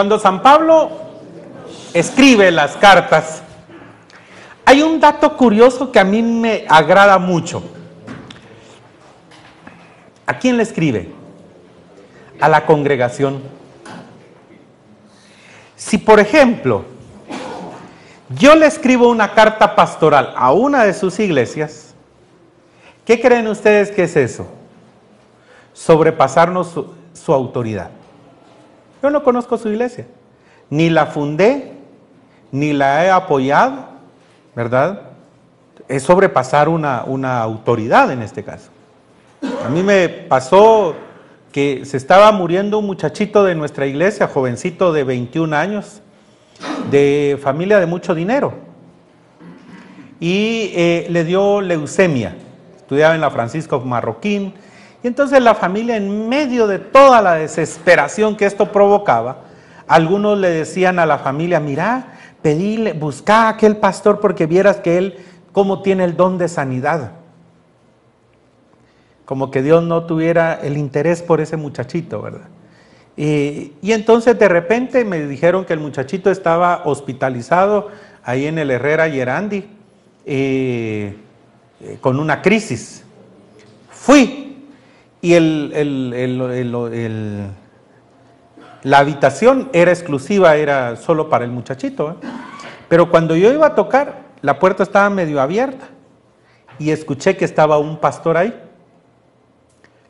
Cuando San Pablo escribe las cartas, hay un dato curioso que a mí me agrada mucho. ¿A quién le escribe? A la congregación. Si, por ejemplo, yo le escribo una carta pastoral a una de sus iglesias, ¿qué creen ustedes que es eso? Sobrepasarnos su, su autoridad. Yo no conozco su iglesia, ni la fundé, ni la he apoyado, ¿verdad? Es sobrepasar una, una autoridad en este caso. A mí me pasó que se estaba muriendo un muchachito de nuestra iglesia, jovencito de 21 años, de familia de mucho dinero, y eh, le dio leucemia. Estudiaba en la Francisco Marroquín, y entonces la familia, en medio de toda la desesperación que esto provocaba, algunos le decían a la familia, mira, pedile, busca a aquel pastor porque vieras que él, cómo tiene el don de sanidad. Como que Dios no tuviera el interés por ese muchachito, ¿verdad? Y, y entonces de repente me dijeron que el muchachito estaba hospitalizado ahí en el Herrera Yerandi eh, eh, con una crisis. Fui y el, la habitación era exclusiva, era solo para el muchachito. ¿eh? Pero cuando yo iba a tocar, la puerta estaba medio abierta y escuché que estaba un pastor ahí.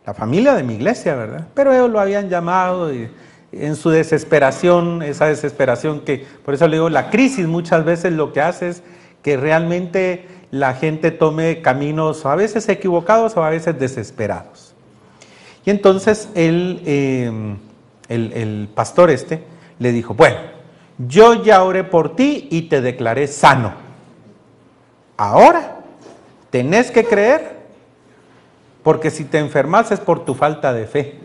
La familia de mi iglesia, ¿verdad? Pero ellos lo habían llamado y en su desesperación, esa desesperación que, por eso le digo, la crisis muchas veces lo que hace es que realmente la gente tome caminos a veces equivocados o a veces desesperados. Y entonces eh, el, el pastor este le dijo, bueno, yo ya oré por ti y te declaré sano. Ahora tenés que creer, porque si te enfermas es por tu falta de fe.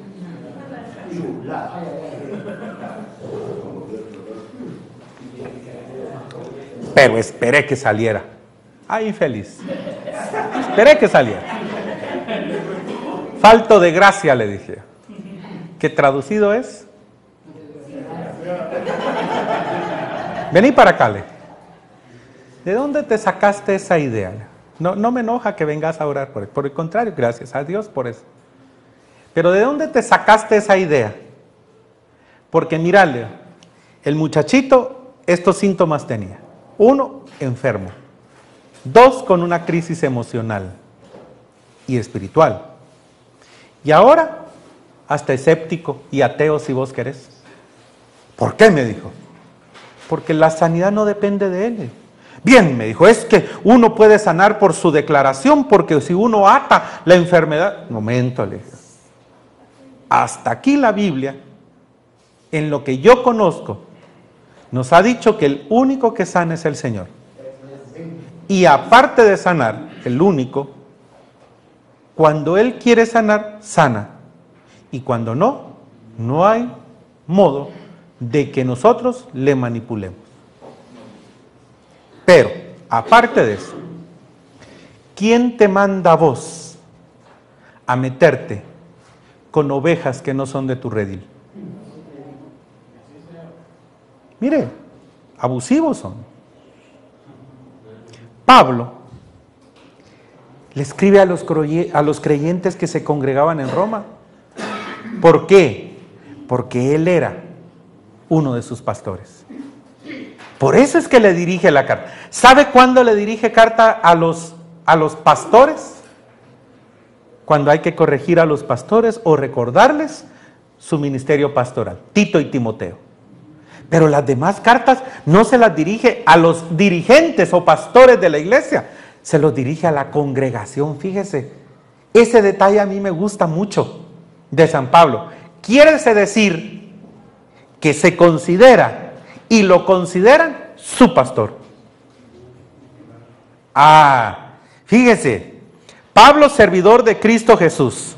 Pero esperé que saliera. Ay, infeliz. Esperé que saliera. Falto de gracia, le dije. Que traducido es. Vení para acá, le. ¿De dónde te sacaste esa idea? No, no me enoja que vengas a orar por él. Por el contrario, gracias a Dios por eso. Pero ¿de dónde te sacaste esa idea? Porque mirale, el muchachito estos síntomas tenía. Uno, enfermo. Dos, con una crisis emocional y espiritual. Y ahora, hasta escéptico y ateo si vos querés. ¿Por qué? Me dijo. Porque la sanidad no depende de él. Bien, me dijo, es que uno puede sanar por su declaración, porque si uno ata la enfermedad... Momento, le dije. Hasta aquí la Biblia, en lo que yo conozco, nos ha dicho que el único que sana es el Señor. Y aparte de sanar, el único, cuando Él quiere sanar, sana. Y cuando no, no hay modo de que nosotros le manipulemos. Pero, aparte de eso, ¿quién te manda a vos a meterte con ovejas que no son de tu redil? Mire, abusivos son. Pablo le escribe a los, a los creyentes que se congregaban en Roma. ¿Por qué? Porque él era uno de sus pastores. Por eso es que le dirige la carta. ¿Sabe cuándo le dirige carta a los, a los pastores? Cuando hay que corregir a los pastores o recordarles su ministerio pastoral, Tito y Timoteo. Pero las demás cartas no se las dirige a los dirigentes o pastores de la iglesia, se los dirige a la congregación, fíjese. Ese detalle a mí me gusta mucho de San Pablo. Quiere decir que se considera y lo consideran su pastor. Ah, fíjese, Pablo, servidor de Cristo Jesús,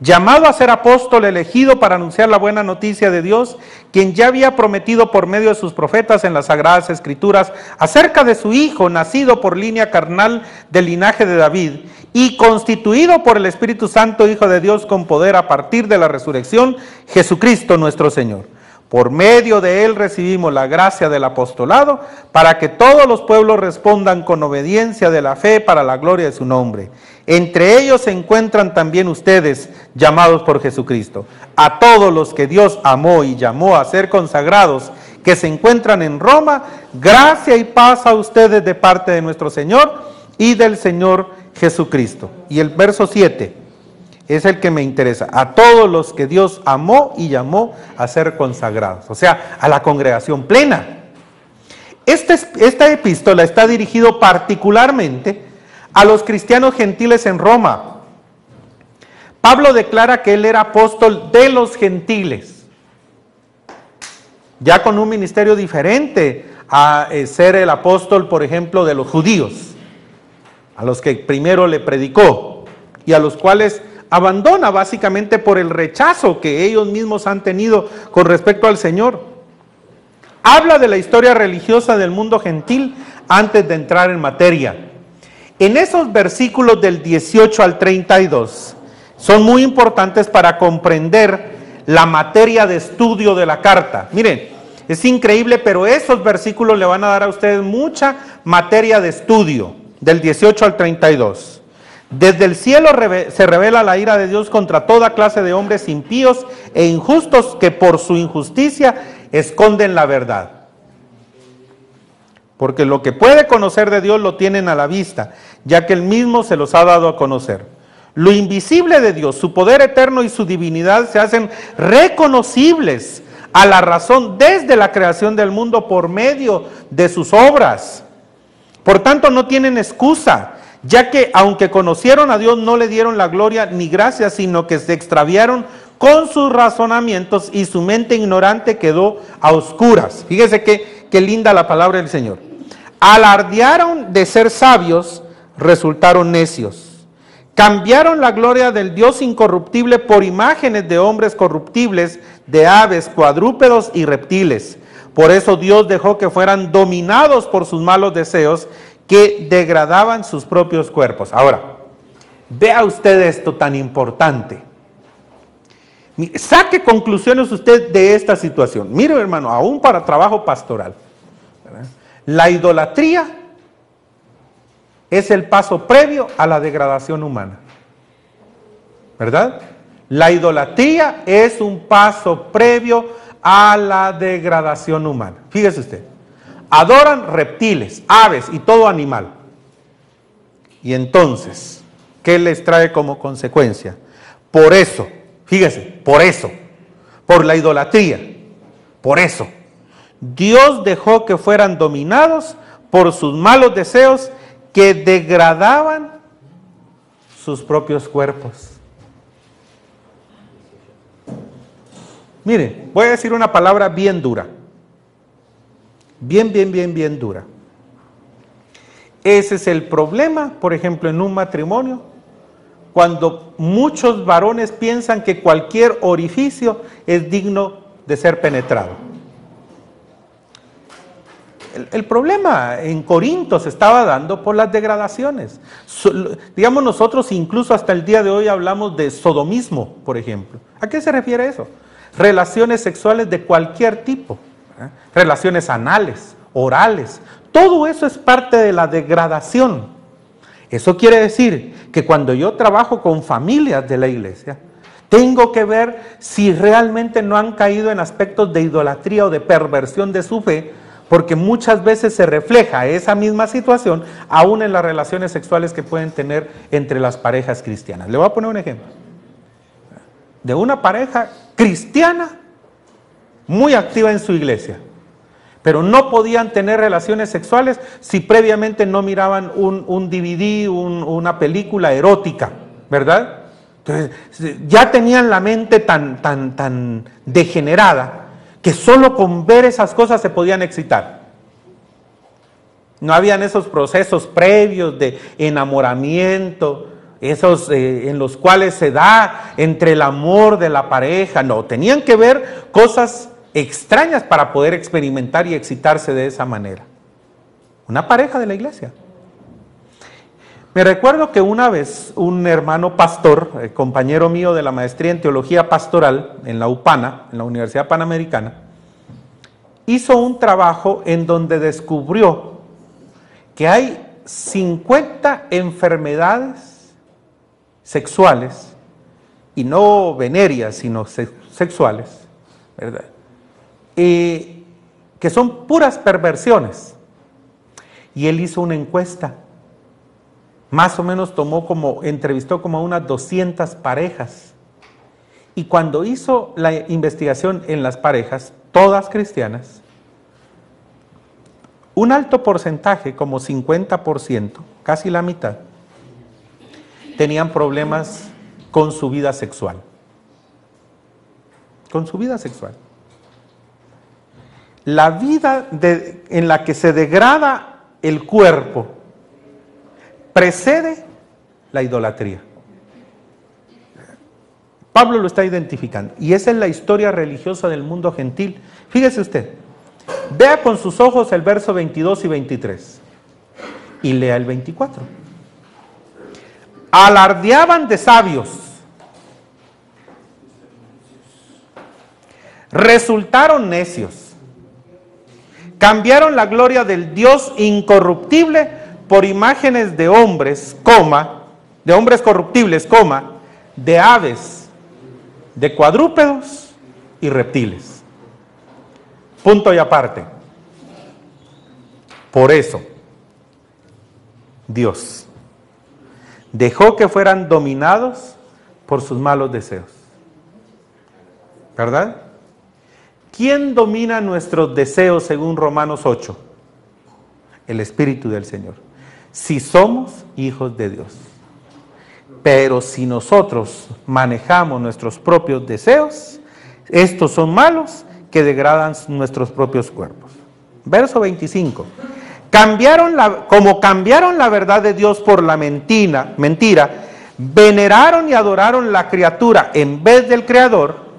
llamado a ser apóstol elegido para anunciar la buena noticia de Dios, quien ya había prometido por medio de sus profetas en las sagradas escrituras acerca de su Hijo, nacido por línea carnal del linaje de David y constituido por el Espíritu Santo, Hijo de Dios con poder a partir de la resurrección, Jesucristo nuestro Señor Por medio de él recibimos la gracia del apostolado para que todos los pueblos respondan con obediencia de la fe para la gloria de su nombre. Entre ellos se encuentran también ustedes, llamados por Jesucristo. A todos los que Dios amó y llamó a ser consagrados, que se encuentran en Roma, gracia y paz a ustedes de parte de nuestro Señor y del Señor Jesucristo. Y el verso 7 es el que me interesa. A todos los que Dios amó y llamó a ser consagrados, o sea, a la congregación plena. Este esta epístola está dirigido particularmente a los cristianos gentiles en Roma. Pablo declara que él era apóstol de los gentiles, ya con un ministerio diferente a eh, ser el apóstol, por ejemplo, de los judíos, a los que primero le predicó y a los cuales abandona básicamente por el rechazo que ellos mismos han tenido con respecto al Señor. Habla de la historia religiosa del mundo gentil antes de entrar en materia. En esos versículos del 18 al 32 son muy importantes para comprender la materia de estudio de la carta. Miren, es increíble, pero esos versículos le van a dar a ustedes mucha materia de estudio, del 18 al 32. Desde el cielo se revela la ira de Dios contra toda clase de hombres impíos e injustos que por su injusticia esconden la verdad. Porque lo que puede conocer de Dios lo tienen a la vista, ya que Él mismo se los ha dado a conocer. Lo invisible de Dios, su poder eterno y su divinidad se hacen reconocibles a la razón desde la creación del mundo por medio de sus obras. Por tanto, no tienen excusa ya que aunque conocieron a Dios no le dieron la gloria ni gracia, sino que se extraviaron con sus razonamientos y su mente ignorante quedó a oscuras. Fíjese qué, qué linda la palabra del Señor. Alardearon de ser sabios, resultaron necios. Cambiaron la gloria del Dios incorruptible por imágenes de hombres corruptibles, de aves, cuadrúpedos y reptiles. Por eso Dios dejó que fueran dominados por sus malos deseos que degradaban sus propios cuerpos. Ahora, vea usted esto tan importante. Saque conclusiones usted de esta situación. Mire, hermano, aún para trabajo pastoral. La idolatría es el paso previo a la degradación humana. ¿Verdad? La idolatría es un paso previo a la degradación humana. Fíjese usted. Adoran reptiles, aves y todo animal. Y entonces, ¿qué les trae como consecuencia? Por eso, fíjese, por eso, por la idolatría, por eso, Dios dejó que fueran dominados por sus malos deseos que degradaban sus propios cuerpos. Mire, voy a decir una palabra bien dura bien, bien, bien, bien dura. Ese es el problema, por ejemplo, en un matrimonio, cuando muchos varones piensan que cualquier orificio es digno de ser penetrado. El, problema en Corinto se estaba dando por las degradaciones. digamos nosotros incluso hasta el día de hoy hablamos de sodomismo, por ejemplo. ¿A qué se refiere eso? Relaciones sexuales de cualquier tipo. ¿Eh? relaciones anales, orales. Todo eso es parte de la degradación. Eso quiere decir que cuando yo trabajo con familias de la iglesia, tengo que ver si realmente no han caído en aspectos de idolatría o de perversión de su fe, porque muchas veces se refleja esa misma situación aún en las relaciones sexuales que pueden tener entre las parejas cristianas. Le voy a poner un ejemplo. De una pareja cristiana muy activa en su iglesia, pero no podían tener relaciones sexuales si previamente no miraban un, DVD, una película erótica, ¿verdad? Entonces, ya tenían la mente tan, tan, tan degenerada que solo con ver esas cosas se podían excitar. No habían esos procesos previos de enamoramiento, esos eh, en los cuales se da entre el amor de la pareja, no, tenían que ver cosas extrañas para poder experimentar y excitarse de esa manera. Una pareja de la iglesia. Me recuerdo que una vez un hermano pastor, compañero mío de la maestría en teología pastoral en la UPANA, en la Universidad Panamericana, hizo un trabajo en donde descubrió que hay 50 enfermedades sexuales, y no venéreas, sino sexuales, ¿verdad? Que son puras perversiones. Y él hizo una encuesta, más o menos tomó como, entrevistó como unas 200 parejas. Y cuando hizo la investigación en las parejas, todas cristianas, un alto porcentaje, como 50%, casi la mitad, tenían problemas con su vida sexual. Con su vida sexual. La vida en la que se degrada el cuerpo precede la idolatría. Pablo lo está identificando. Y esa es la historia religiosa del mundo gentil. Fíjese usted, vea con sus ojos el verso 22 y 23 y lea el 24. Alardeaban de sabios. Resultaron necios. Cambiaron la gloria del Dios incorruptible por imágenes de hombres, coma, de hombres corruptibles, coma, de aves, de cuadrúpedos y reptiles. Punto y aparte. Por eso, Dios dejó que fueran dominados por sus malos deseos. ¿Verdad? ¿Quién domina nuestros deseos según Romanos 8? El Espíritu del Señor. Si somos hijos de Dios. Pero si nosotros manejamos nuestros propios deseos, estos son malos que degradan nuestros propios cuerpos. Verso 25. Cambiaron la, como cambiaron la verdad de Dios por la mentira, mentira, veneraron y adoraron la criatura en vez del Creador,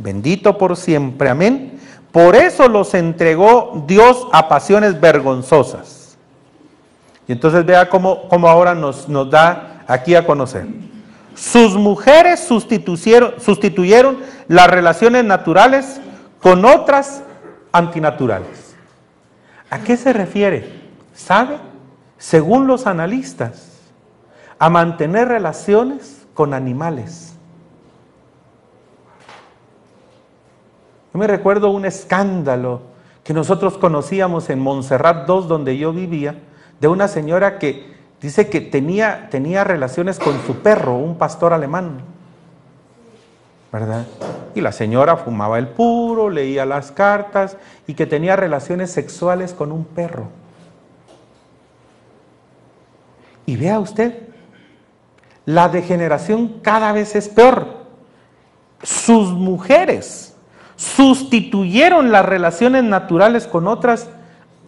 bendito por siempre, amén. Por eso los entregó Dios a pasiones vergonzosas. Y entonces vea cómo, cómo ahora nos, nos da aquí a conocer. Sus mujeres sustituyeron, sustituyeron las relaciones naturales con otras antinaturales. ¿A qué se refiere? ¿Sabe? Según los analistas, a mantener relaciones con animales. Yo me recuerdo un escándalo que nosotros conocíamos en Montserrat 2, donde yo vivía, de una señora que Dice que tenía, tenía relaciones con su perro, un pastor alemán. ¿Verdad? Y la señora fumaba el puro, leía las cartas y que tenía relaciones sexuales con un perro. Y vea usted, la degeneración cada vez es peor. Sus mujeres sustituyeron las relaciones naturales con otras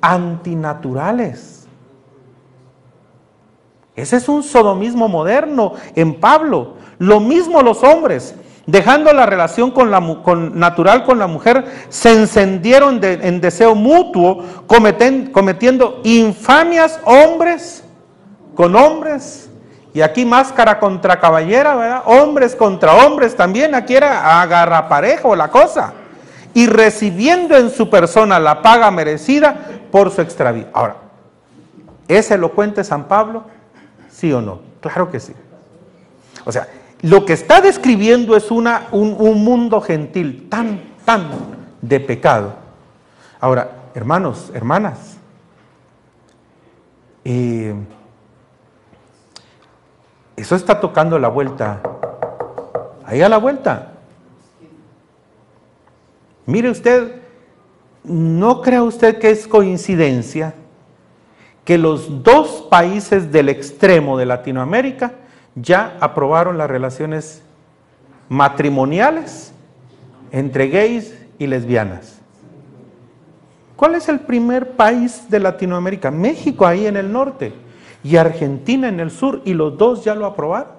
antinaturales. Ese es un sodomismo moderno en Pablo. Lo mismo los hombres, dejando la relación con la, natural con la mujer, se encendieron en deseo mutuo, cometiendo infamias hombres con hombres. Y aquí máscara contra caballera, ¿verdad? Hombres contra hombres también. Aquí era agarraparejo la cosa. Y recibiendo en su persona la paga merecida por su extravío. Ahora, ¿es elocuente San Pablo? ¿Sí o no? Claro que sí. O sea, lo que está describiendo es una, un, mundo gentil tan, tan de pecado. Ahora, hermanos, hermanas, eh, eso está tocando la vuelta. Ahí a la vuelta. Mire usted, no crea usted que es coincidencia que los dos países del extremo de Latinoamérica ya aprobaron las relaciones matrimoniales entre gays y lesbianas. ¿Cuál es el primer país de Latinoamérica? México ahí en el norte y Argentina en el sur y los dos ya lo aprobaron.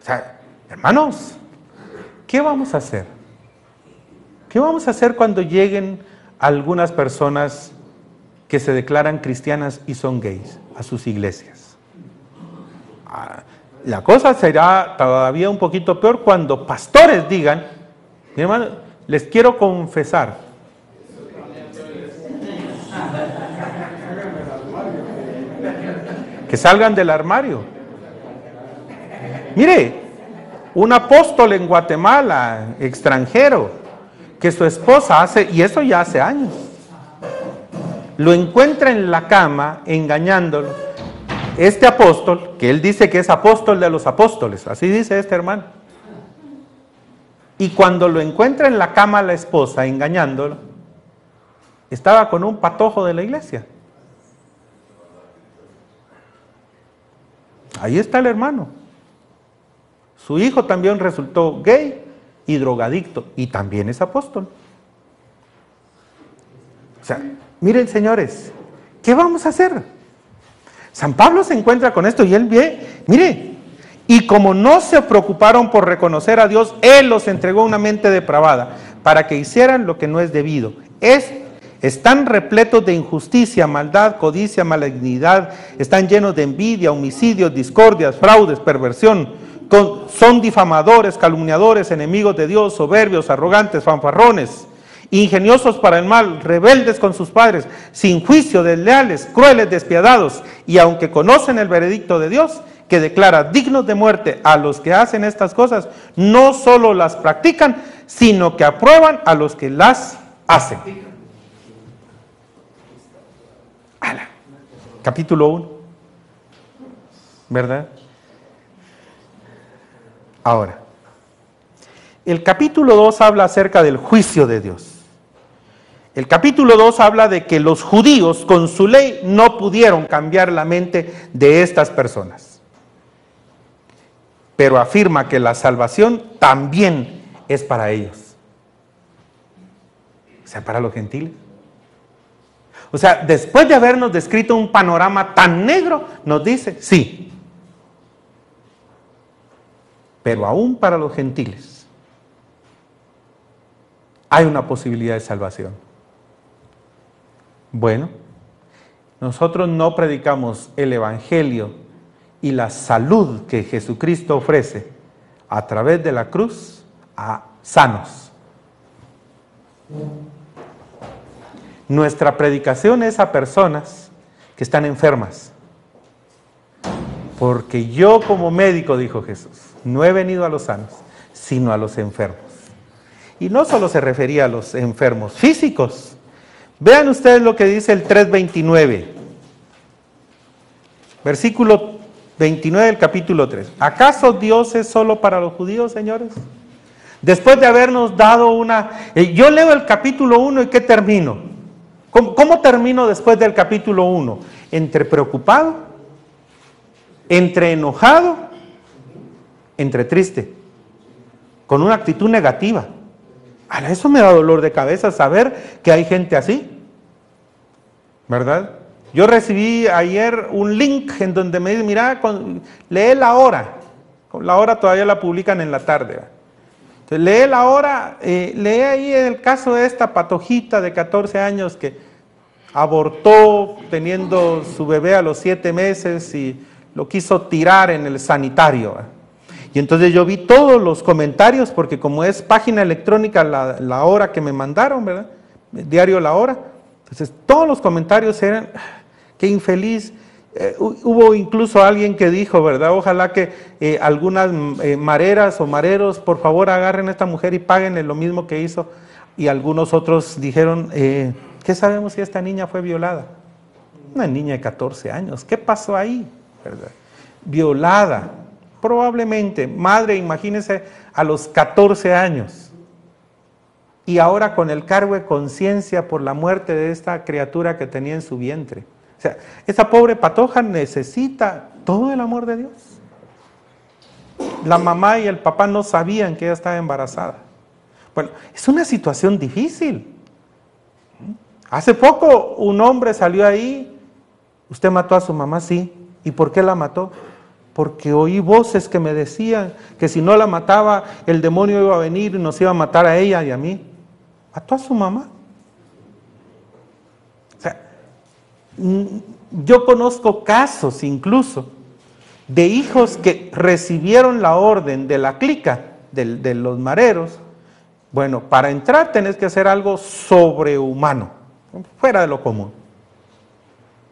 O sea, hermanos, ¿qué vamos a hacer? ¿Qué vamos a hacer cuando lleguen algunas personas que se declaran cristianas y son gays a sus iglesias. Ah, la cosa será todavía un poquito peor cuando pastores digan, mi hermano, les quiero confesar. Que salgan del armario. Mire, un apóstol en Guatemala, extranjero, que su esposa hace, y eso ya hace años, lo encuentra en la cama engañándolo. Este apóstol, que él dice que es apóstol de los apóstoles, así dice este hermano. Y cuando lo encuentra en la cama la esposa engañándolo, estaba con un patojo de la iglesia. Ahí está el hermano. Su hijo también resultó gay y drogadicto y también es apóstol. O sea, miren señores, ¿qué vamos a hacer? San Pablo se encuentra con esto y él ve, mire, y como no se preocuparon por reconocer a Dios, Él los entregó una mente depravada para que hicieran lo que no es debido. Es, están repletos de injusticia, maldad, codicia, malignidad, están llenos de envidia, homicidios, discordias, fraudes, perversión son difamadores, calumniadores, enemigos de Dios, soberbios, arrogantes, fanfarrones, ingeniosos para el mal, rebeldes con sus padres, sin juicio, desleales, crueles, despiadados, y aunque conocen el veredicto de Dios, que declara dignos de muerte a los que hacen estas cosas, no solo las practican, sino que aprueban a los que las hacen. Capítulo 1. ¿Verdad? Ahora, el capítulo 2 habla acerca del juicio de Dios. El capítulo 2 habla de que los judíos con su ley no pudieron cambiar la mente de estas personas. Pero afirma que la salvación también es para ellos. O sea, para los gentiles. O sea, después de habernos descrito un panorama tan negro, nos dice, sí, pero aún para los gentiles hay una posibilidad de salvación. Bueno, nosotros no predicamos el Evangelio y la salud que Jesucristo ofrece a través de la cruz a sanos. Nuestra predicación es a personas que están enfermas. Porque yo como médico, dijo Jesús, no he venido a los sanos, sino a los enfermos. Y no solo se refería a los enfermos físicos. Vean ustedes lo que dice el 329. Versículo 29 del capítulo 3. ¿Acaso Dios es solo para los judíos, señores? Después de habernos dado una... Eh, yo leo el capítulo 1 y ¿qué termino? ¿Cómo, ¿Cómo, termino después del capítulo 1? Entre preocupado, entre enojado entre triste, con una actitud negativa. A eso me da dolor de cabeza saber que hay gente así. ¿Verdad? Yo recibí ayer un link en donde me dice, mira, lee la hora. La hora todavía la publican en la tarde. Entonces, lee la hora, eh, lee ahí el caso de esta patojita de 14 años que abortó teniendo su bebé a los 7 meses y lo quiso tirar en el sanitario. Y entonces yo vi todos los comentarios, porque como es página electrónica la, hora que me mandaron, ¿verdad? Diario La Hora. Entonces todos los comentarios eran, qué infeliz. Eh, hubo incluso alguien que dijo, ¿verdad? Ojalá que eh, algunas eh, mareras o mareros, por favor, agarren a esta mujer y paguen lo mismo que hizo. Y algunos otros dijeron, ¿qué sabemos si esta niña fue violada? Una niña de 14 años, ¿qué pasó ahí? Violada. Probablemente, madre, imagínese a los 14 años. Y ahora con el cargo de conciencia por la muerte de esta criatura que tenía en su vientre. O sea, esa pobre patoja necesita todo el amor de Dios. La mamá y el papá no sabían que ella estaba embarazada. Bueno, es una situación difícil. Hace poco un hombre salió ahí, usted mató a su mamá, sí. ¿Y por qué la mató? Porque oí voces que me decían que si no la mataba, el demonio iba a venir y nos iba a matar a ella y a mí. Mató a su mamá. O sea, mm, yo conozco casos incluso de hijos que recibieron la orden de la clica, de, de los mareros, Bueno, para entrar tenés que hacer algo sobrehumano, fuera de lo común.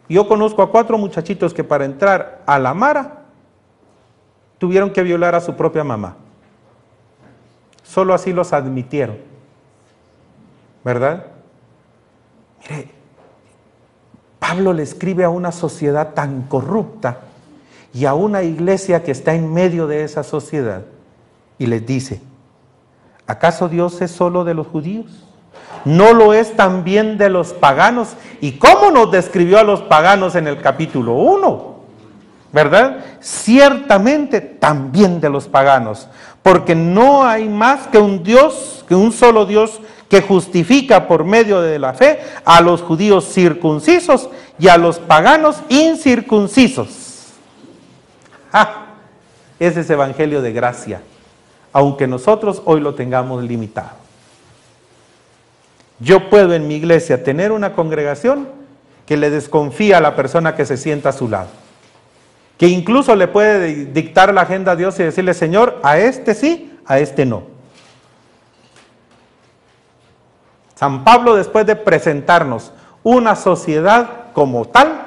Yo conozco a cuatro muchachitos que para entrar a la Mara tuvieron que violar a su propia mamá. Solo así los admitieron. ¿Verdad? Mire, Pablo le escribe a una sociedad tan corrupta y a una iglesia que está en medio de esa sociedad y les dice, ¿acaso Dios es solo de los judíos? ¿No lo es también de los paganos? ¿Y cómo nos describió a los paganos en el capítulo 1? ¿Verdad? Ciertamente también de los paganos, porque no hay más que un Dios, que un solo Dios que justifica por medio de la fe a los judíos circuncisos y a los paganos incircuncisos. ¡Ah! Ese es evangelio de gracia, aunque nosotros hoy lo tengamos limitado. Yo puedo en mi iglesia tener una congregación que le desconfía a la persona que se sienta a su lado, que incluso le puede dictar la agenda a Dios y decirle, Señor, a este sí, a este no. San Pablo, después de presentarnos una sociedad como tal,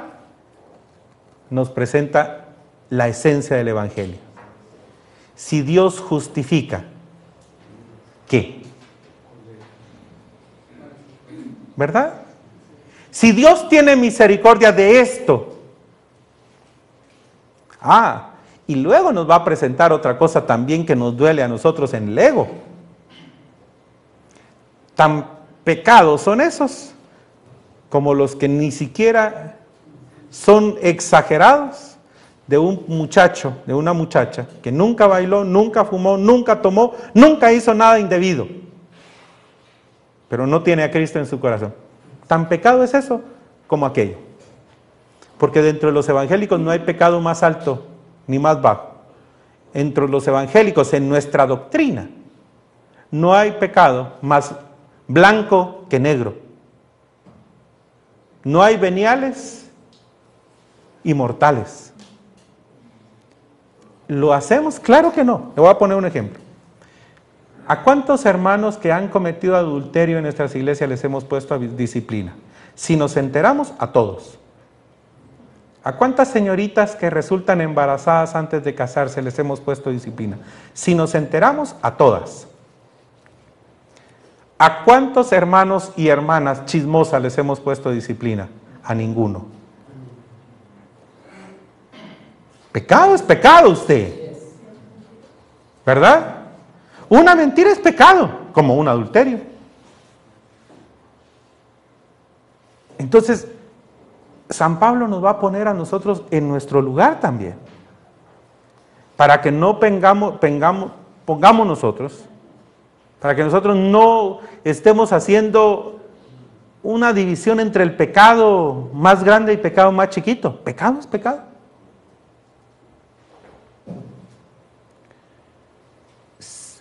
nos presenta la esencia del Evangelio. Si Dios justifica, ¿qué? ¿Verdad? Si Dios tiene misericordia de esto, ah, y luego nos va a presentar otra cosa también que nos duele a nosotros en el ego. Tan pecados son esos, como los que ni siquiera son exagerados de un muchacho, de una muchacha, que nunca bailó, nunca fumó, nunca tomó, nunca hizo nada indebido, pero no tiene a Cristo en su corazón. Tan pecado es eso como aquello. Porque dentro de los evangélicos no hay pecado más alto ni más bajo. Entre los evangélicos, en nuestra doctrina, no hay pecado más blanco que negro. No hay veniales y mortales. ¿Lo hacemos? Claro que no. Le voy a poner un ejemplo. ¿A cuántos hermanos que han cometido adulterio en nuestras iglesias les hemos puesto a disciplina? Si nos enteramos, a todos. ¿A cuántas señoritas que resultan embarazadas antes de casarse les hemos puesto disciplina? Si nos enteramos, a todas. ¿A cuántos hermanos y hermanas chismosas les hemos puesto disciplina? A ninguno. Pecado es pecado usted. ¿Verdad? Una mentira es pecado, como un adulterio. Entonces, San Pablo nos va a poner a nosotros en nuestro lugar también. Para que no pongamos nosotros para que nosotros no estemos haciendo una división entre el pecado más grande y pecado más chiquito. Pecado es pecado.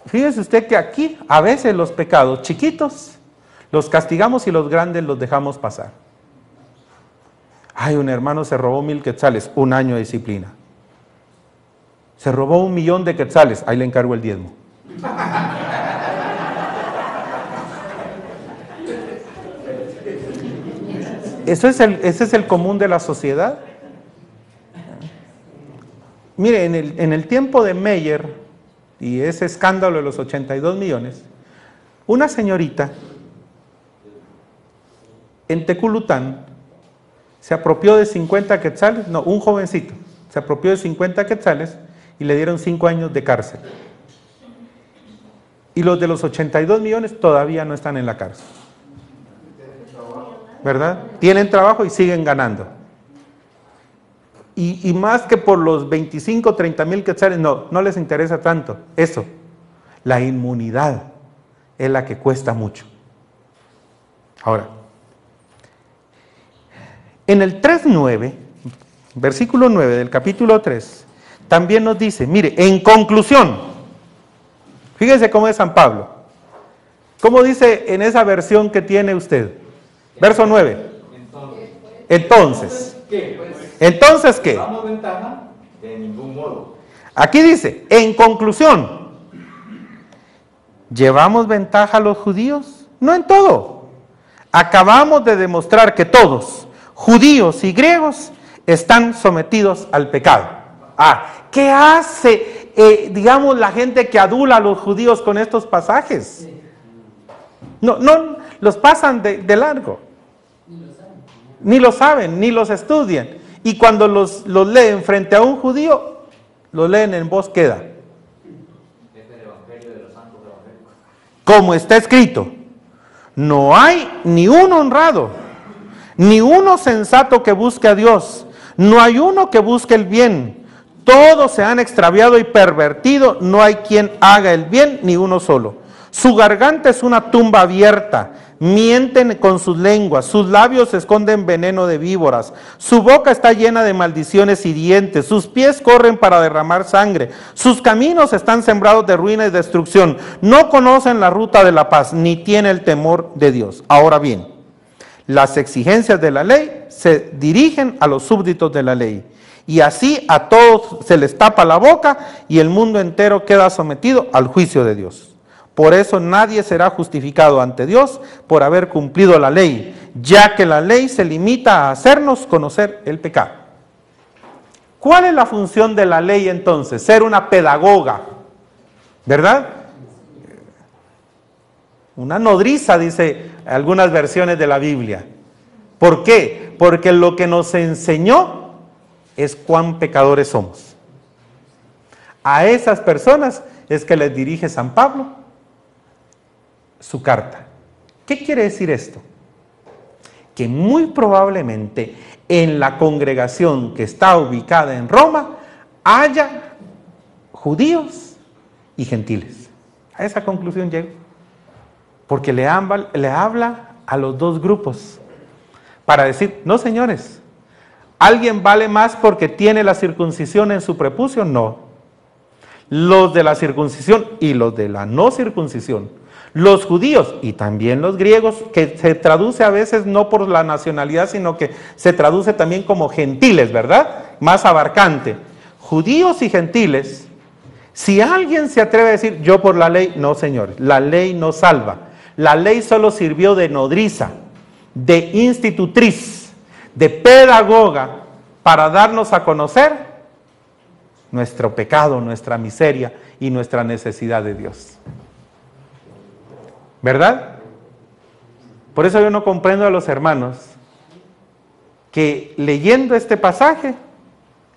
Fíjese usted que aquí a veces los pecados chiquitos los castigamos y los grandes los dejamos pasar. Ay, un hermano se robó mil quetzales, un año de disciplina. Se robó un millón de quetzales, ahí le encargo el diezmo. Eso es el, ese es el común de la sociedad. Mire, en el, en el tiempo de Meyer y ese escándalo de los 82 millones, una señorita en Teculután se apropió de 50 quetzales, no, un jovencito, se apropió de 50 quetzales y le dieron 5 años de cárcel. Y los de los 82 millones todavía no están en la cárcel. ¿verdad? Tienen trabajo y siguen ganando. Y, más que por los 25, 30 mil quetzales, no, no les interesa tanto eso. La inmunidad es la que cuesta mucho. Ahora, en el 3.9, versículo 9 del capítulo 3, también nos dice, mire, en conclusión, fíjese cómo es San Pablo. ¿Cómo dice en esa versión que tiene usted? Verso 9. Entonces. Entonces, ¿qué? De ningún modo. Aquí dice, en conclusión, ¿Llevamos ventaja a los judíos? No en todo. Acabamos de demostrar que todos, judíos y griegos, están sometidos al pecado. Ah, ¿qué hace, eh, digamos, la gente que adula a los judíos con estos pasajes? No, no, los pasan de, de largo. Ni lo saben, ni los estudian. Y cuando los, los leen frente a un judío, los leen en voz queda. Como está escrito, no hay ni uno honrado, ni uno sensato que busque a Dios, no hay uno que busque el bien. Todos se han extraviado y pervertido, no hay quien haga el bien, ni uno solo. Su garganta es una tumba abierta. Mienten con sus lenguas, sus labios esconden veneno de víboras, su boca está llena de maldiciones y dientes, sus pies corren para derramar sangre, sus caminos están sembrados de ruina y destrucción, no conocen la ruta de la paz, ni tienen el temor de Dios. Ahora bien, las exigencias de la ley se dirigen a los súbditos de la ley. Y así a todos se les tapa la boca y el mundo entero queda sometido al juicio de Dios. Por eso nadie será justificado ante Dios por haber cumplido la ley, ya que la ley se limita a hacernos conocer el pecado. ¿Cuál es la función de la ley entonces? Ser una pedagoga, ¿verdad? Una nodriza, dice algunas versiones de la Biblia. ¿Por qué? Porque lo que nos enseñó es cuán pecadores somos. A esas personas es que les dirige San Pablo su carta. ¿Qué quiere decir esto? Que muy probablemente en la congregación que está ubicada en Roma haya judíos y gentiles. A esa conclusión llego. Porque le habla, a los dos grupos para decir, no señores, ¿alguien vale más porque tiene la circuncisión en su prepucio? No. Los de la circuncisión y los de la no circuncisión los judíos y también los griegos, que se traduce a veces no por la nacionalidad, sino que se traduce también como gentiles, ¿verdad? Más abarcante. Judíos y gentiles, si alguien se atreve a decir, yo por la ley, no señores, la ley no salva. La ley solo sirvió de nodriza, de institutriz, de pedagoga, para darnos a conocer nuestro pecado, nuestra miseria y nuestra necesidad de Dios. ¿Verdad? Por eso yo no comprendo a los hermanos que leyendo este pasaje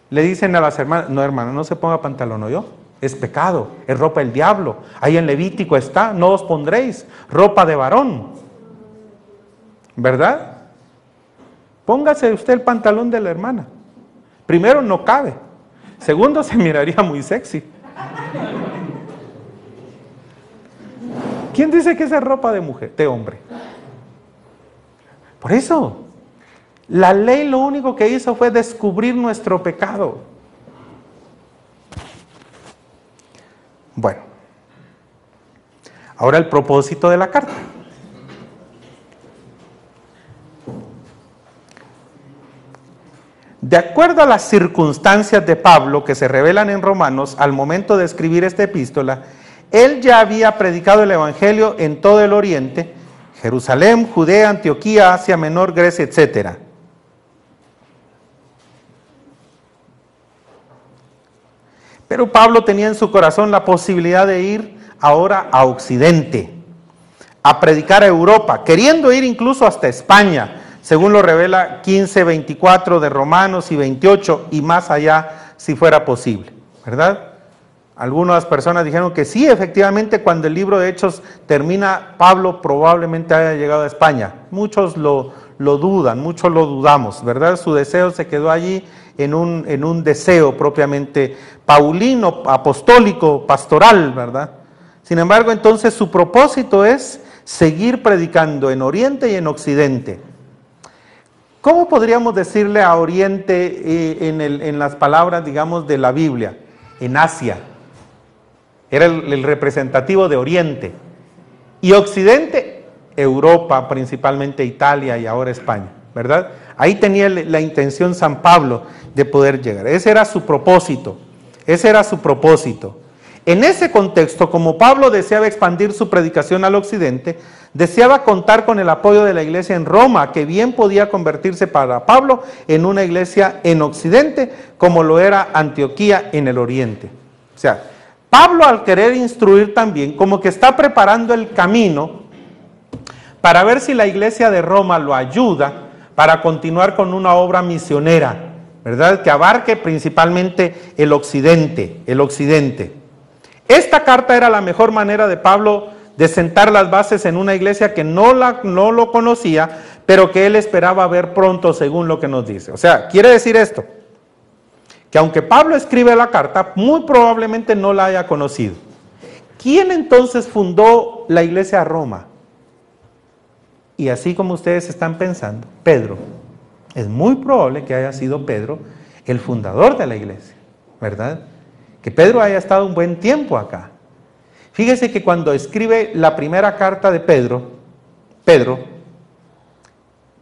le dicen a las hermanas, no hermano, no se ponga pantalón, ¿o yo? Es pecado, es ropa del diablo. Ahí en Levítico está, no os pondréis ropa de varón. ¿Verdad? Póngase usted el pantalón de la hermana. Primero, no cabe. Segundo, se miraría muy sexy. ¿Quién dice que esa es ropa de mujer, de hombre? Por eso, la ley lo único que hizo fue descubrir nuestro pecado. Bueno, ahora el propósito de la carta. De acuerdo a las circunstancias de Pablo que se revelan en Romanos al momento de escribir esta epístola, él ya había predicado el Evangelio en todo el Oriente, Jerusalén, Judea, Antioquía, Asia Menor, Grecia, etc. Pero Pablo tenía en su corazón la posibilidad de ir ahora a Occidente, a predicar a Europa, queriendo ir incluso hasta España, según lo revela 15, 24 de Romanos y 28 y más allá si fuera posible, ¿verdad? Algunas personas dijeron que sí, efectivamente, cuando el libro de Hechos termina, Pablo probablemente haya llegado a España. Muchos lo, dudan, muchos lo dudamos, ¿verdad? Su deseo se quedó allí en un, en un deseo propiamente paulino, apostólico, pastoral, ¿verdad? Sin embargo, entonces su propósito es seguir predicando en Oriente y en Occidente. ¿Cómo podríamos decirle a Oriente eh, en, en las palabras, digamos, de la Biblia? En Asia era el, representativo de Oriente. Y Occidente, Europa, principalmente Italia y ahora España, ¿verdad? Ahí tenía la intención San Pablo de poder llegar. Ese era su propósito, ese era su propósito. En ese contexto, como Pablo deseaba expandir su predicación al occidente, deseaba contar con el apoyo de la iglesia en Roma, que bien podía convertirse para Pablo en una iglesia en occidente, como lo era Antioquía en el oriente. O sea, Pablo al querer instruir también, como que está preparando el camino para ver si la iglesia de Roma lo ayuda para continuar con una obra misionera, ¿verdad? Que abarque principalmente el occidente, el occidente. Esta carta era la mejor manera de Pablo de sentar las bases en una iglesia que no, la, no lo conocía, pero que él esperaba ver pronto según lo que nos dice. O sea, quiere decir esto, que aunque Pablo escribe la carta, muy probablemente no la haya conocido. ¿Quién entonces fundó la iglesia a Roma? Y así como ustedes están pensando, Pedro. Es muy probable que haya sido Pedro el fundador de la iglesia, ¿verdad? Que Pedro haya estado un buen tiempo acá. Fíjese que cuando escribe la primera carta de Pedro, Pedro,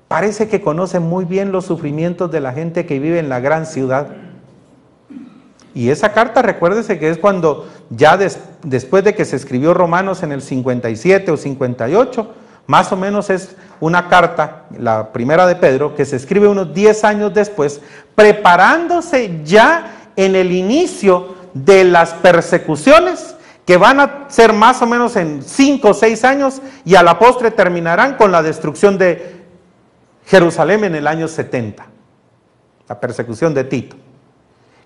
parece que conoce muy bien los sufrimientos de la gente que vive en la gran ciudad. Y esa carta, recuérdese que es cuando ya después de que se escribió Romanos en el 57 o 58, más o menos es una carta, la primera de Pedro, que se escribe unos 10 años después, preparándose ya en el inicio de las persecuciones que van a ser más o menos en 5 o 6 años y a la postre terminarán con la destrucción de Jerusalén en el año 70, la persecución de Tito.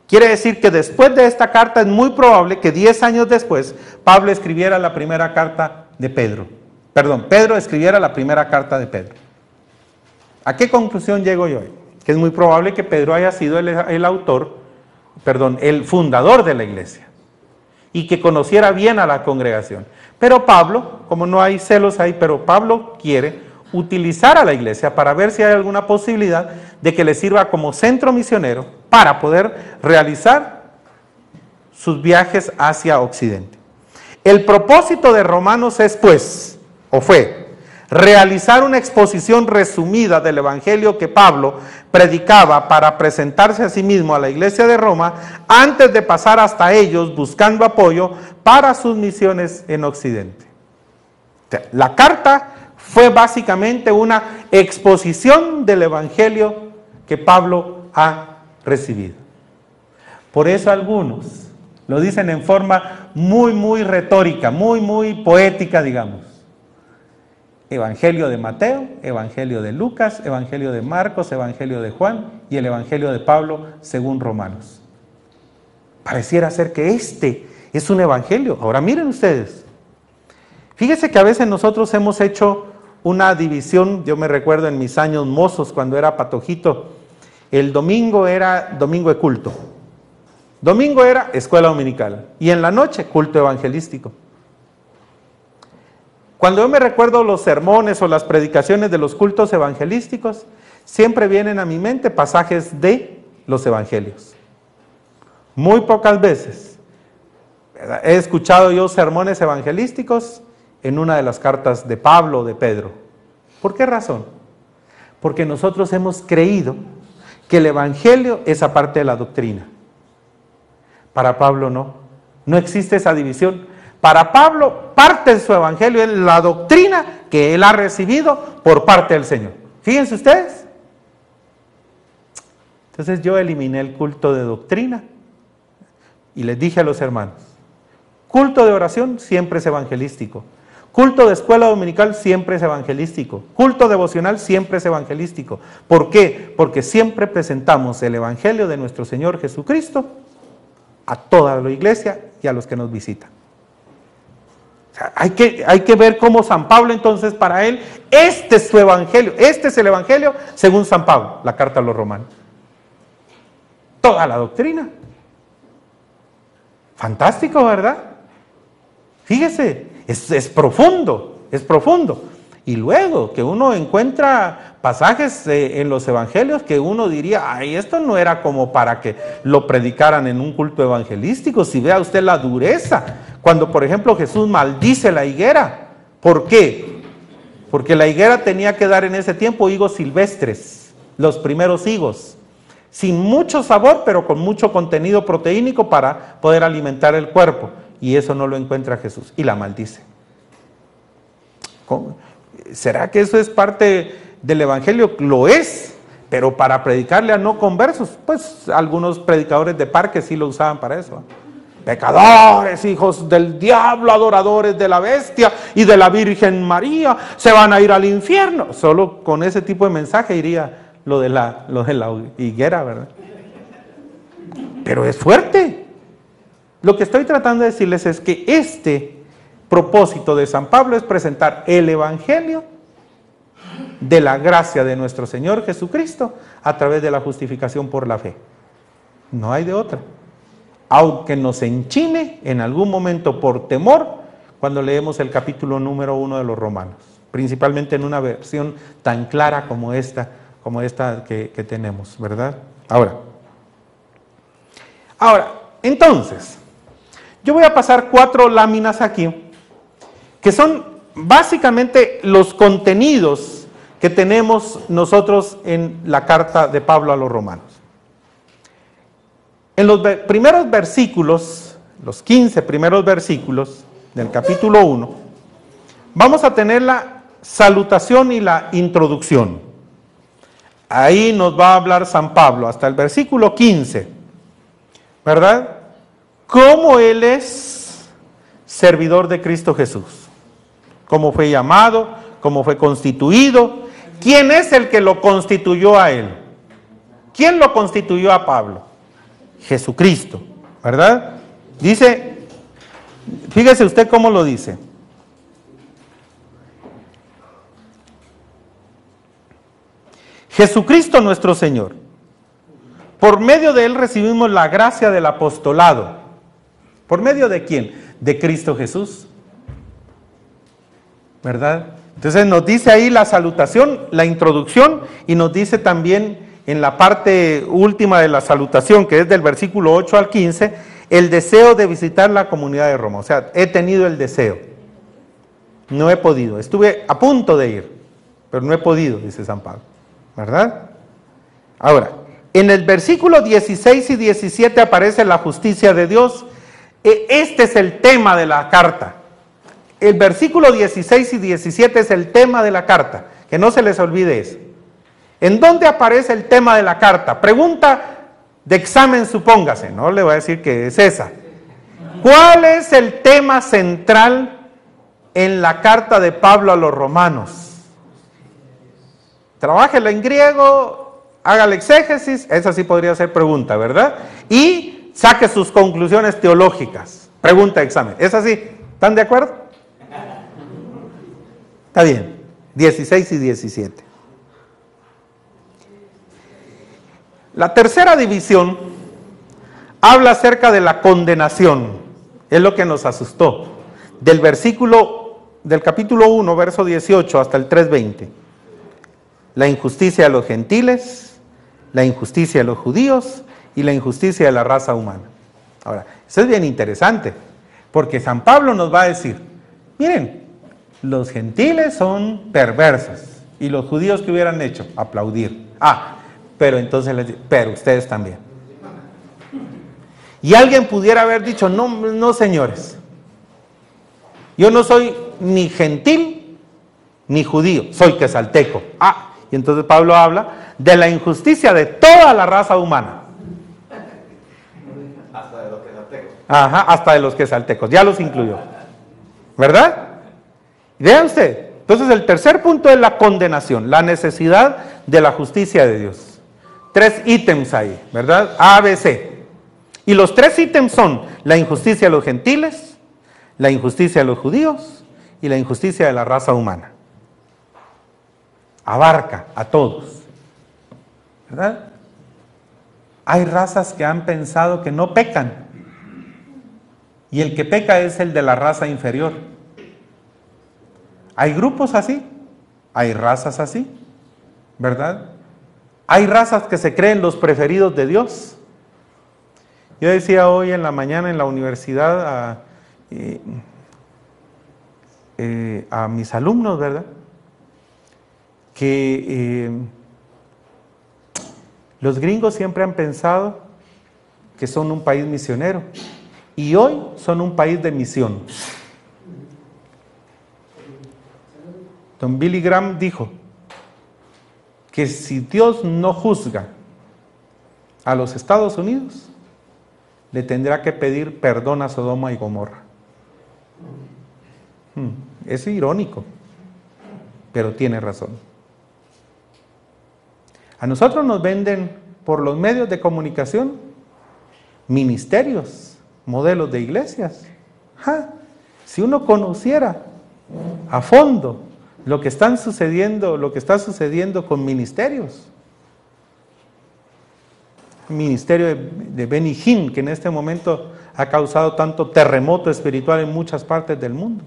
Quiere decir que después de esta carta es muy probable que 10 años después Pablo escribiera la primera carta de Pedro. Perdón, Pedro escribiera la primera carta de Pedro. ¿A qué conclusión llego yo? Que es muy probable que Pedro haya sido el, el autor, perdón, el fundador de la iglesia y que conociera bien a la congregación. Pero Pablo, como no hay celos ahí, pero Pablo quiere utilizar a la iglesia para ver si hay alguna posibilidad de que le sirva como centro misionero para poder realizar sus viajes hacia Occidente. El propósito de Romanos es pues, o fue, realizar una exposición resumida del Evangelio que Pablo predicaba para presentarse a sí mismo a la iglesia de Roma antes de pasar hasta ellos buscando apoyo para sus misiones en Occidente. La carta fue básicamente una exposición del Evangelio que Pablo ha recibido. Por eso algunos lo dicen en forma muy, muy retórica, muy, muy poética, digamos. Evangelio de Mateo, Evangelio de Lucas, Evangelio de Marcos, Evangelio de Juan y el Evangelio de Pablo según Romanos. Pareciera ser que este es un evangelio. Ahora miren ustedes. Fíjese que a veces nosotros hemos hecho una división, yo me recuerdo en mis años mozos cuando era patojito, el domingo era domingo de culto. Domingo era escuela dominical y en la noche culto evangelístico. Cuando yo me recuerdo los sermones o las predicaciones de los cultos evangelísticos, siempre vienen a mi mente pasajes de los evangelios. Muy pocas veces he escuchado yo sermones evangelísticos en una de las cartas de Pablo o de Pedro. ¿Por qué razón? Porque nosotros hemos creído que el evangelio es aparte de la doctrina. Para Pablo no. No existe esa división. Para Pablo, parte de su evangelio es la doctrina que él ha recibido por parte del Señor. Fíjense ustedes. Entonces yo eliminé el culto de doctrina y les dije a los hermanos, culto de oración siempre es evangelístico. Culto de escuela dominical siempre es evangelístico. Culto devocional siempre es evangelístico. ¿Por qué? Porque siempre presentamos el Evangelio de nuestro Señor Jesucristo a toda la iglesia y a los que nos visitan hay, que, hay que ver cómo San Pablo entonces para él, este es su evangelio, este es el evangelio según San Pablo, la carta a los romanos. Toda la doctrina. Fantástico, ¿verdad? Fíjese, es, es profundo, es profundo. Y luego que uno encuentra pasajes eh, en los evangelios que uno diría, ay, esto no era como para que lo predicaran en un culto evangelístico. Si vea usted la dureza, cuando por ejemplo Jesús maldice la higuera. ¿Por qué? Porque la higuera tenía que dar en ese tiempo higos silvestres, los primeros higos, sin mucho sabor, pero con mucho contenido proteínico para poder alimentar el cuerpo. y eso no lo encuentra Jesús y la maldice. ¿Será que eso es parte del Evangelio? Lo es, pero para predicarle a no conversos, pues algunos predicadores de parque sí lo usaban para eso. Pecadores, hijos del diablo, adoradores de la bestia y de la Virgen María, se van a ir al infierno. Solo con ese tipo de mensaje iría lo de la, lo de la higuera, ¿verdad? Pero es fuerte. Lo que estoy tratando de decirles es que este propósito de San Pablo es presentar el Evangelio de la gracia de nuestro Señor Jesucristo a través de la justificación por la fe. No hay de otra aunque nos enchine en algún momento por temor cuando leemos el capítulo número uno de los Romanos, principalmente en una versión tan clara como esta, como esta que, tenemos, ¿verdad? Ahora, ahora, entonces, yo voy a pasar cuatro láminas aquí, que son básicamente los contenidos que tenemos nosotros en la carta de Pablo a los romanos. En los primeros versículos, los 15 primeros versículos del capítulo 1, vamos a tener la salutación y la introducción. Ahí nos va a hablar San Pablo hasta el versículo 15, ¿verdad? Cómo Él es servidor de Cristo Jesús, cómo fue llamado, cómo fue constituido, quién es el que lo constituyó a Él, quién lo constituyó a Pablo. Jesucristo, ¿verdad? Dice, fíjese usted cómo lo dice. Jesucristo nuestro Señor. Por medio de Él recibimos la gracia del apostolado. ¿Por medio de quién? De Cristo Jesús. ¿Verdad? Entonces nos dice ahí la salutación, la introducción y nos dice también en la parte última de la salutación, que es del versículo 8 al 15, el deseo de visitar la comunidad de Roma. O sea, he tenido el deseo. No he podido. Estuve a punto de ir, pero no he podido, dice San Pablo. ¿Verdad? Ahora, en el versículo 16 y 17 aparece la justicia de Dios. E, este es el tema de la carta. El versículo 16 y 17 es el tema de la carta. Que no se les olvide eso. ¿En dónde aparece el tema de la carta? Pregunta de examen, supóngase, no le voy a decir que es esa. ¿Cuál es el tema central en la carta de Pablo a los romanos? Trabájelo en griego, haga el exégesis, esa sí podría ser pregunta, ¿verdad? Y saque sus conclusiones teológicas. Pregunta de examen. ¿Es así? ¿Están de acuerdo? Está bien. 16 y 17. La tercera división habla acerca de la condenación. Es lo que nos asustó. Del versículo del capítulo 1, verso 18 hasta el 3:20. La injusticia de los gentiles, la injusticia de los judíos y la injusticia de la raza humana. Ahora, eso es bien interesante, porque San Pablo nos va a decir, miren, los gentiles son perversos y los judíos que hubieran hecho, aplaudir. Ah, pero entonces les digo, pero ustedes también. Y alguien pudiera haber dicho, no, no señores, yo no soy ni gentil ni judío, soy quesalteco. Ah, y entonces Pablo habla de la injusticia de toda la raza humana. Hasta de los quesaltecos. Ajá, hasta de los quesaltecos, ya los incluyó. ¿Verdad? Vean usted. Entonces el tercer punto es la condenación, la necesidad de la justicia de Dios tres ítems ahí, ¿verdad? A, B, C. Y los tres ítems son la injusticia de los gentiles, la injusticia de los judíos y la injusticia de la raza humana. Abarca a todos, ¿verdad? Hay razas que han pensado que no pecan y el que peca es el de la raza inferior. Hay grupos así, hay razas así, ¿verdad? Hay razas que se creen los preferidos de Dios. Yo decía hoy en la mañana en la universidad a, eh, eh, mis alumnos, ¿verdad? Que eh, los gringos siempre han pensado que son un país misionero y hoy son un país de misión. Don Billy Graham dijo que si Dios no juzga a los Estados Unidos, le tendrá que pedir perdón a Sodoma y Gomorra. Hmm, es irónico, pero tiene razón. A nosotros nos venden por los medios de comunicación ministerios, modelos de iglesias. si uno conociera a fondo lo que están sucediendo, lo que está sucediendo con ministerios. El ministerio de, de Benny Hinn, que en este momento ha causado tanto terremoto espiritual en muchas partes del mundo.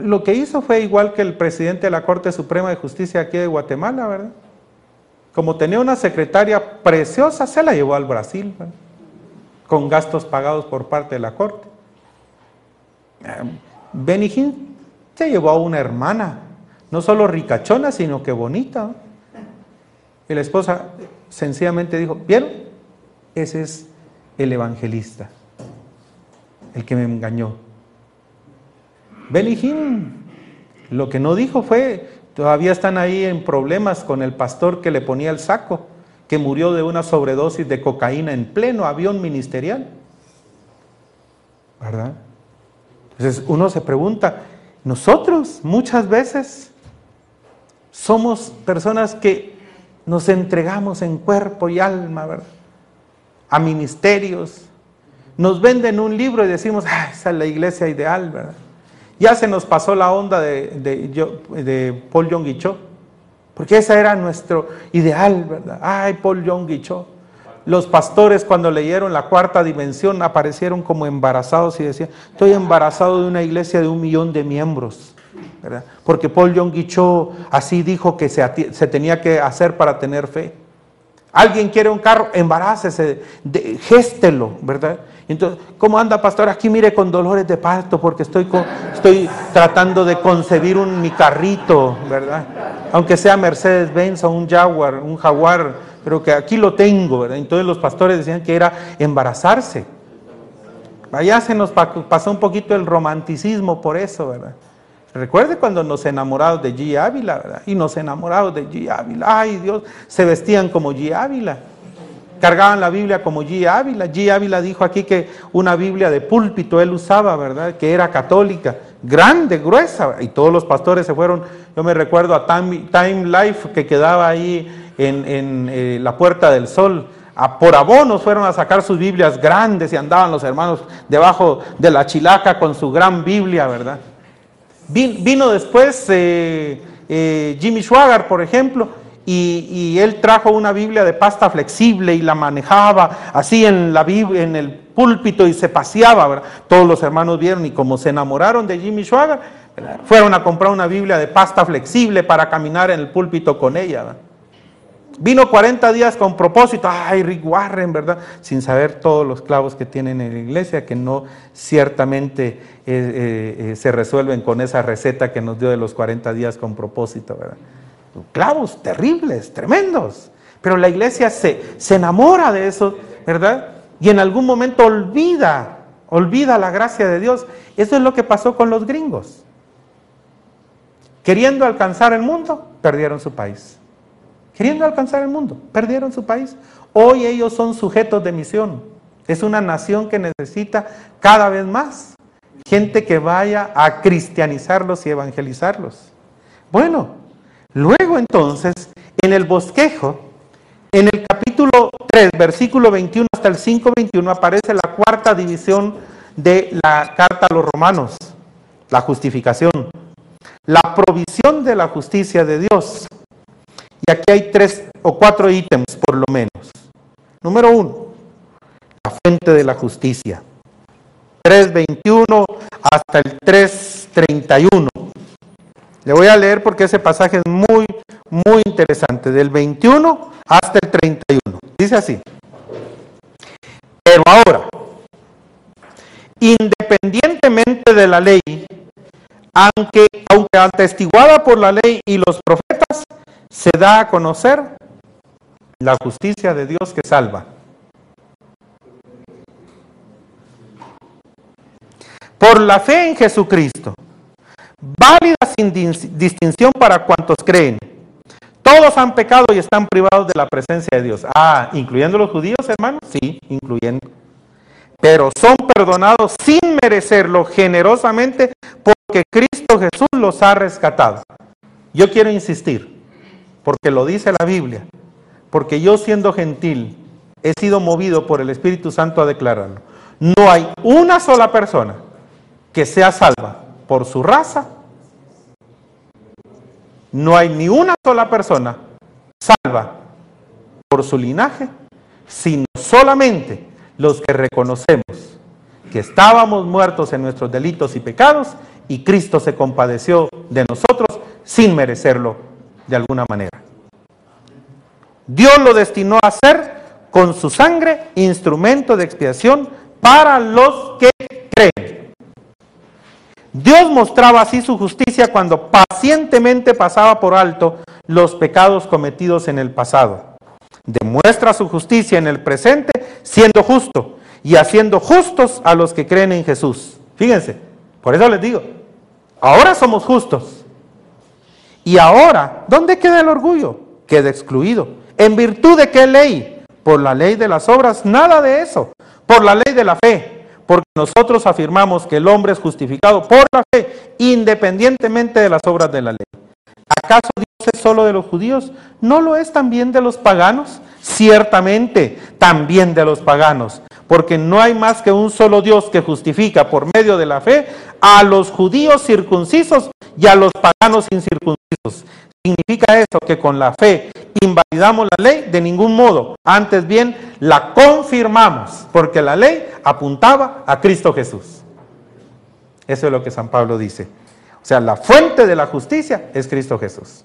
Lo que hizo fue igual que el presidente de la Corte Suprema de Justicia aquí de Guatemala, ¿verdad? Como tenía una secretaria preciosa, se la llevó al Brasil, con gastos pagados por parte de la Corte. Benijín se llevó a una hermana, no solo ricachona, sino que bonita. Y la esposa sencillamente dijo, ¿vieron? Ese es el evangelista, el que me engañó. Benijín lo que no dijo fue, todavía están ahí en problemas con el pastor que le ponía el saco, que murió de una sobredosis de cocaína en pleno avión ministerial. ¿Verdad? Entonces uno se pregunta, nosotros muchas veces somos personas que nos entregamos en cuerpo y alma, ¿verdad? A ministerios. Nos venden un libro y decimos, ah, esa es la iglesia ideal, ¿verdad? Ya se nos pasó la onda de, de, Paul Young Cho, porque ese era nuestro ideal, ¿verdad? Ay, Paul Young Cho. Los pastores cuando leyeron la cuarta dimensión aparecieron como embarazados y decían, estoy embarazado de una iglesia de un millón de miembros. ¿verdad? Porque Paul Young Cho así dijo que se, tenía que hacer para tener fe. Alguien quiere un carro, embarácese, géstelo, ¿verdad? Entonces, ¿cómo anda, pastor? Aquí mire con dolores de parto porque estoy, estoy tratando de concebir un mi carrito, ¿verdad? Aunque sea Mercedes-Benz o un Jaguar, un Jaguar, pero que aquí lo tengo, ¿verdad? Entonces los pastores decían que era embarazarse. Allá se nos pasó un poquito el romanticismo por eso, ¿verdad? Recuerde cuando nos enamoramos de G. Ávila, ¿verdad? Y nos enamoramos de G. Ávila. Ay, Dios, se vestían como G. Ávila cargaban la Biblia como G. Ávila. G. Ávila dijo aquí que una Biblia de púlpito él usaba, ¿verdad? Que era católica, grande, gruesa. Y todos los pastores se fueron, yo me recuerdo a Time, Life que quedaba ahí en, eh, la Puerta del Sol. A, por abonos fueron a sacar sus Biblias grandes y andaban los hermanos debajo de la chilaca con su gran Biblia, ¿verdad? Vino, después eh, eh, Jimmy Schwager, por ejemplo, y, él trajo una Biblia de pasta flexible y la manejaba así en, el púlpito y se paseaba. Todos los hermanos vieron y como se enamoraron de Jimmy Schwager, fueron a comprar una Biblia de pasta flexible para caminar en el púlpito con ella. Vino 40 días con propósito, ay, Rick Warren, ¿verdad? Sin saber todos los clavos que tienen en la iglesia, que no ciertamente eh, eh, eh, se resuelven con esa receta que nos dio de los 40 días con propósito, ¿verdad? Clavos terribles, tremendos. Pero la iglesia se, se enamora de eso, ¿verdad? Y en algún momento olvida, olvida la gracia de Dios. Eso es lo que pasó con los gringos. Queriendo alcanzar el mundo, perdieron su país. Queriendo alcanzar el mundo, perdieron su país. Hoy ellos son sujetos de misión. Es una nación que necesita cada vez más gente que vaya a cristianizarlos y evangelizarlos. Bueno, Luego entonces, en el bosquejo, en el capítulo 3, versículo 21 hasta el 5, 21, aparece la cuarta división de la carta a los romanos, la justificación, la provisión de la justicia de Dios. Y aquí hay tres o cuatro ítems por lo menos. Número uno, la fuente de la justicia. 3.21 hasta el 3.31. Le voy a leer porque ese pasaje es muy, muy interesante, del 21 hasta el 31. Dice así. Pero ahora, independientemente de la ley, aunque, aunque atestiguada por la ley y los profetas, se da a conocer La justicia de Dios que salva. Por la fe en Jesucristo, válida sin distinción para cuantos creen. Todos han pecado y están privados de la presencia de Dios. Ah, incluyendo los judíos, hermanos, sí, incluyendo. Pero son perdonados sin merecerlo generosamente porque Cristo Jesús los ha rescatado. Yo quiero insistir, porque lo dice la Biblia, porque yo siendo gentil he sido movido por el Espíritu Santo a declararlo. No hay una sola persona que sea salva por su raza. No hay ni una sola persona salva por su linaje, sino solamente los que reconocemos que estábamos muertos en nuestros delitos y pecados y Cristo se compadeció de nosotros sin merecerlo de alguna manera. Dios lo destinó a ser con su sangre instrumento de expiación para los que creen. Dios mostraba así su justicia cuando pacientemente pasaba por alto los pecados cometidos en el pasado. Demuestra su justicia en el presente siendo justo y haciendo justos a los que creen en Jesús. Fíjense, por eso les digo, ahora somos justos. Y ahora, ¿dónde queda el orgullo? Queda excluido. ¿En virtud de qué ley? Por la ley de las obras, nada de eso. Por la ley de la fe. Porque nosotros afirmamos que el hombre es justificado por la fe, independientemente de las obras de la ley. ¿Acaso Dios es solo de los judíos? ¿No lo es también de los paganos? Ciertamente, también de los paganos. Porque no hay más que un solo Dios que justifica por medio de la fe a los judíos circuncisos y a los paganos incircuncisos. Significa eso que con la fe invalidamos la ley de ningún modo, antes bien la confirmamos, porque la ley apuntaba a Cristo Jesús. Eso es lo que San Pablo dice. O sea, la fuente de la justicia es Cristo Jesús.